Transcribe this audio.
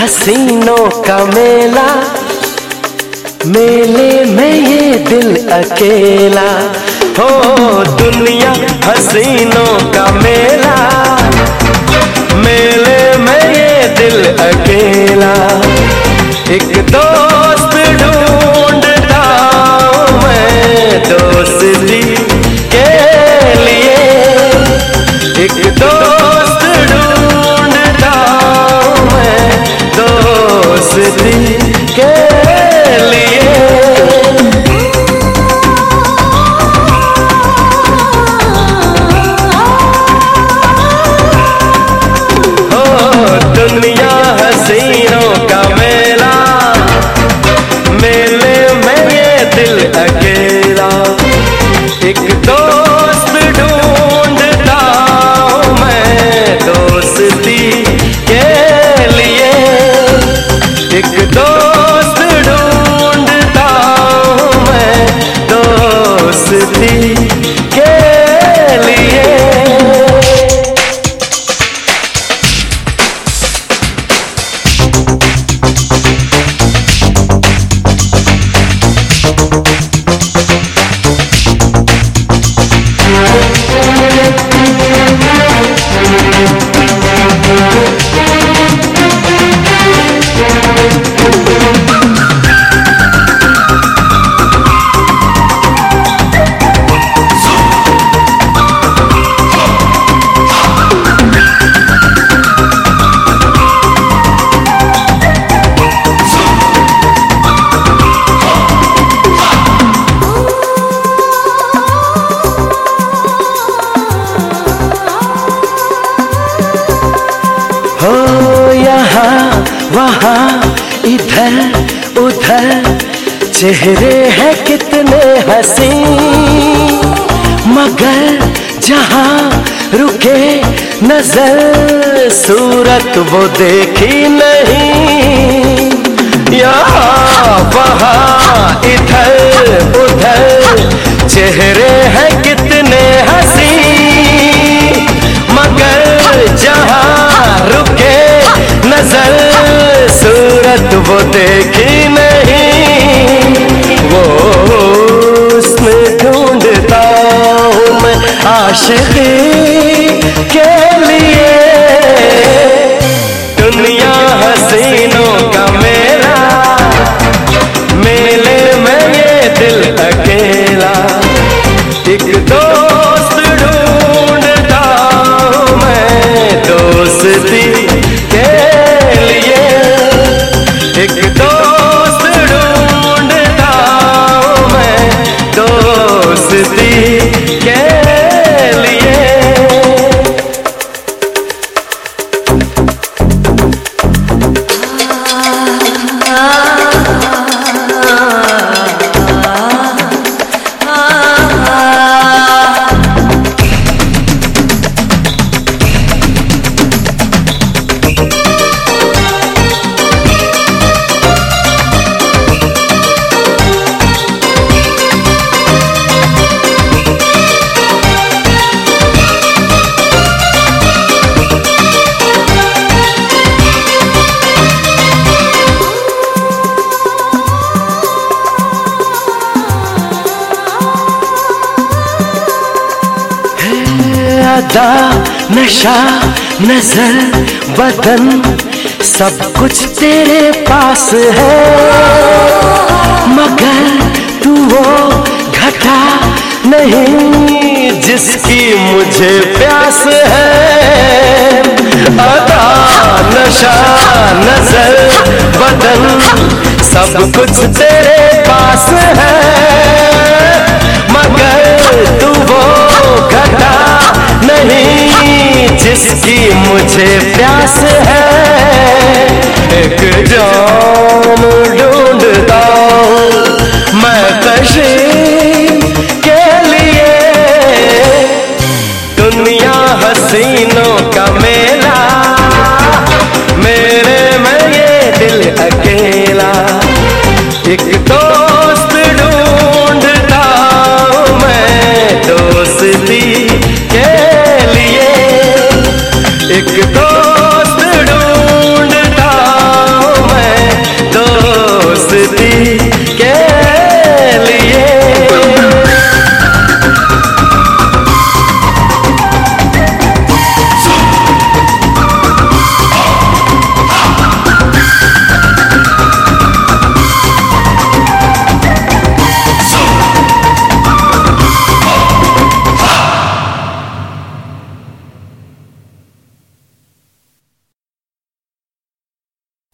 हसीनों का मेला। मेले में ये दिल अकेला। हो दुनिया, हसीनों का मेला। मेले में ये दिल अकेला। एक दोस्त दिल अकेला। एक दोस्त ढूंढता हूँ मैं दोस्ती के लिए। एक दोस्त वहाँ इधर, उधर, चेहरे हैं कितने हसी मगर जहाँ रुके नज़र, सूरत वो देखी नहीं। यहाँ वहाँ, इधर, उधर, चेहरे हैं कितने वो देखी नहीं वो उसमें ढूंढता हूँ मैं आशिकी के लिए। नशा नज़र बदन सब कुछ तेरे पास है। मगर तू वो घटा नहीं जिसकी मुझे प्यास है। अदा, नशा, नज़र, बदन सब कुछ तेरे पास है। जिसकी मुझे प्यास है।